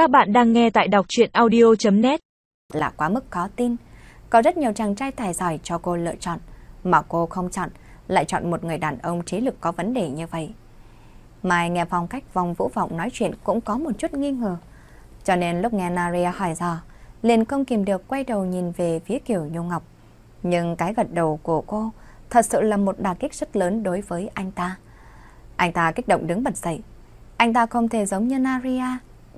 Các bạn đang nghe tại đọc chuyện audio.net Là quá mức khó tin. Có rất nhiều chàng trai tài giỏi cho cô lựa chọn, mà cô không chọn, lại chọn một người đàn ông trí lực có vấn đề như vậy. Mai nghe phong cách vòng vũ vọng nói chuyện cũng có một chút nghi ngờ. Cho nên lúc nghe Naria hỏi dò, liền không kìm được quay đầu nhìn về phía Kiều Nhung Ngọc. Nhưng cái gật đầu của cô thật sự là một đả kích rất lớn đối với anh ta. Anh ta kích động đứng bật dậy. Anh ta không thể giống như Naria,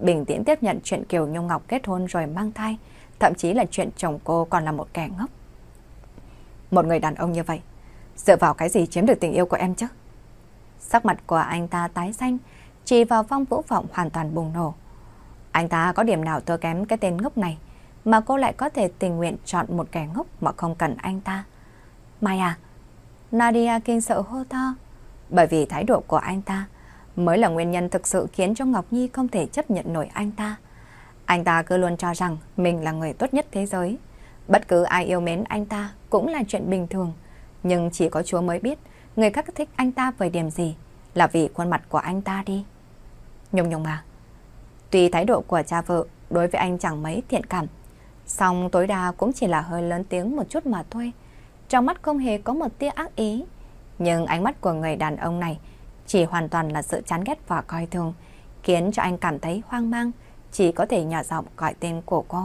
bình tĩnh tiếp nhận chuyện Kiều Nhung Ngọc kết hôn rồi mang thai, thậm chí là chuyện chồng cô còn là một kẻ ngốc. Một người đàn ông như vậy, dựa vào cái gì chiếm được tình yêu của em chứ? Sắc mặt của anh ta tái xanh, chỉ vào phong vũ vọng hoàn toàn bùng nổ. Anh ta có điểm nào thua kém cái tên ngốc này, mà cô lại có thể tình nguyện chọn một kẻ ngốc mà không cần anh ta. Mai à, Nadia kinh sợ hô to, bởi vì thái độ của anh ta mới là nguyên nhân thực sự khiến cho Ngọc Nhi không thể chấp nhận nổi anh ta. Anh ta cứ luôn cho rằng mình là người tốt nhất thế giới. Bất cứ ai yêu mến anh ta cũng là chuyện bình thường. Nhưng chỉ có Chúa mới biết người khác thích anh ta về điểm gì. Là vì khuôn mặt của anh ta đi. Nhung nhung à. Tuy thái độ của cha vợ, đối với anh chẳng mấy thiện cảm. song tối đa cũng chỉ là hơi lớn tiếng một chút mà thôi. Trong mắt không hề có một tia ác ý. Nhưng ánh mắt của người đàn ông này chỉ hoàn toàn là sự chán ghét và coi thường, khiến cho anh cảm thấy hoang mang, chỉ có thể nhỏ giọng gọi tên của cô.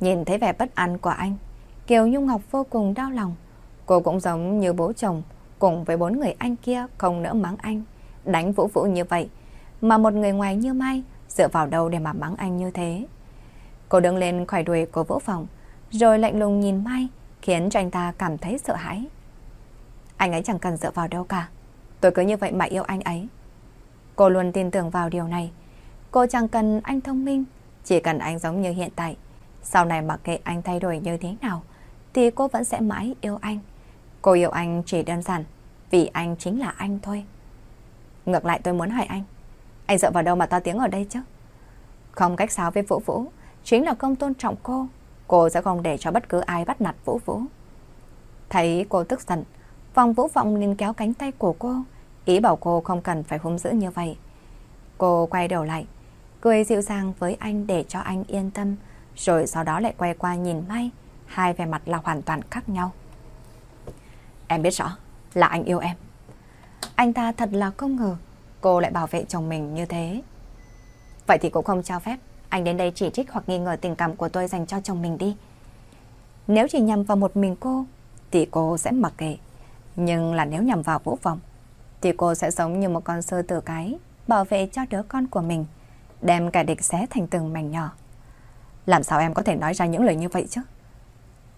Nhìn thấy vẻ bất an của anh, Kiều Nhung Ngọc vô cùng đau lòng. Cô cũng giống như bố chồng, cùng với bốn người anh kia không nỡ mắng anh, đánh Vũ Vũ như vậy, mà một người ngoài như Mai dựa vào đâu để mà mắng anh như thế. Cô đứng lên khỏi đuổi của Vũ Phòng, rồi lạnh lùng nhìn Mai, khiến cho anh ta cảm thấy sợ hãi. Anh ấy chẳng cần dựa vào đâu cả. Tôi cứ như vậy mà yêu anh ấy. Cô luôn tin tưởng vào điều này. Cô chẳng cần anh thông minh, chỉ cần anh giống như hiện tại. Sau này mặc kệ anh thay đổi như thế nào, thì cô vẫn sẽ mãi yêu anh. Cô yêu anh chỉ đơn giản, vì anh chính là anh thôi. Ngược lại tôi muốn hỏi anh, anh dựa vào đâu mà to tiếng ở đây chứ? Không cách sáo với Vũ Vũ, chính là không tôn trọng cô. Cô sẽ không để cho bất cứ ai bắt nạt Vũ Vũ. Thấy cô tức giận, Phòng vũ vọng liền kéo cánh tay của cô, ý bảo cô không cần phải hung dữ như vậy. Cô quay đầu lại, cười dịu dàng với anh để cho anh yên tâm, rồi sau đó lại quay qua nhìn Mai, hai vẻ mặt là hoàn toàn khác nhau. Em biết rõ là anh yêu em. Anh ta thật là không ngờ cô lại bảo vệ chồng mình như thế. Vậy thì cũng không cho phép anh đến đây chỉ trích hoặc nghi ngờ tình cảm của tôi dành cho chồng mình đi. Nếu chỉ nhằm vào một mình cô, thì cô sẽ mặc kệ. Nhưng là nếu nhằm vào vũ vọng, thì cô sẽ giống như một con sư tử cái, bảo vệ cho đứa con của mình, đem kẻ địch xé thành từng mảnh nhỏ. Làm sao em có thể nói ra những lời như vậy chứ?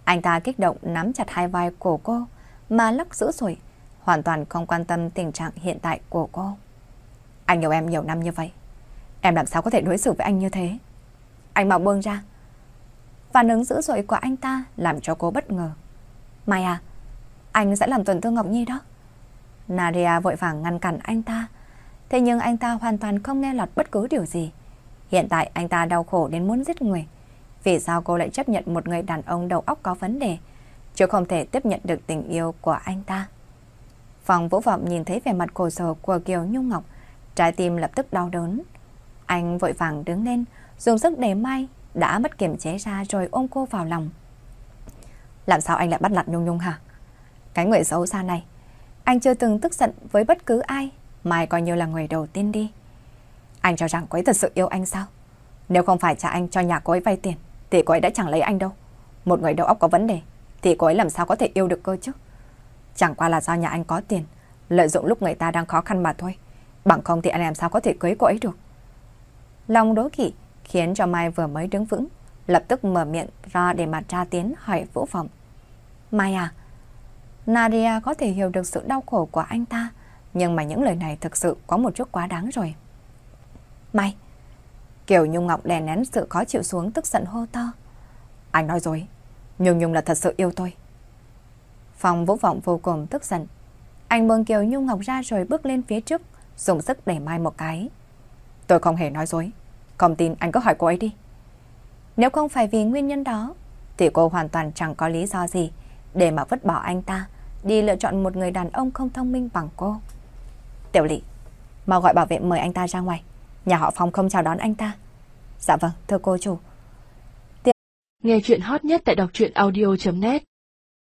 Anh ta kích động nắm chặt hai vai của cô, mà lắc dữ rồi, hoàn toàn không quan tâm tình trạng hiện tại của cô. Anh yêu em nhiều năm như vậy, em làm sao có thể đối xử với anh như thế? Anh mau buông ra. Phản ứng dữ dội của anh ta làm cho cô bất ngờ. Mai à, anh sẽ làm tổn thương Ngọc Nhi đó. Nadia vội vàng ngăn cản anh ta. Thế nhưng anh ta hoàn toàn không nghe lọt bất cứ điều gì. Hiện tại anh ta đau khổ đến muốn giết người. Vì sao cô lại chấp nhận một người đàn ông đầu óc có vấn đề, chứ không thể tiếp nhận được tình yêu của anh ta. Phòng vũ vọng nhìn thấy vẻ mặt cổ sở của Kiều Nhung Ngọc, trái tim lập tức đau đớn. Anh vội vàng đứng lên, dùng sức để Mai, đã mất kiểm chế ra rồi ôm cô vào lòng. Làm sao anh lại bắt lặt Nhung Nhung hả? Cái người xấu xa này, anh chưa từng tức giận với bất cứ ai, mai coi như là người đầu tiên đi. Anh cho rằng cô ấy thật sự yêu anh sao? Nếu không phải trả anh cho nhà cô ấy vay tiền, thì cô ấy đã chẳng lấy anh đâu. Một người đầu óc có vấn đề, thì cô ấy làm sao có thể yêu được cơ chứ? Chẳng qua là do nhà anh có tiền, lợi dụng lúc người ta đang khó khăn mà thôi. Bằng không thì anh làm sao có thể cưới cô ấy được? Lòng đố kỵ khiến cho Mai vừa mới đứng vững, lập tức mở miệng ra để mà tra tiến hỏi Vũ Phòng. Mai à, Nadia có thể hiểu được sự đau khổ của anh ta, nhưng mà những lời này thực sự có một chút quá đáng rồi. Mai, Kiều Nhung Ngọc đè nén sự khó chịu xuống tức giận hô to. Anh nói rồi, Nhung Nhung là thật sự yêu tôi. Phòng vũ vọng vô cùng tức giận. Anh buông Kiều Nhung Ngọc ra rồi bước lên phía trước, dùng sức đẩy Mai một cái. Tôi không hề nói dối, không tin anh cứ hỏi cô ấy đi. Nếu không phải vì nguyên nhân đó, thì cô hoàn toàn chẳng có lý do gì để mà vứt bỏ anh ta, đi lựa chọn một người đàn ông không thông minh bằng cô. Tiểu lị, mau gọi bảo vệ mời anh ta ra ngoài. Nhà họ Phong không chào đón anh ta. Dạ vâng, thưa cô chủ. Nghe chuyện hot nhất tại đọc truyện audio.net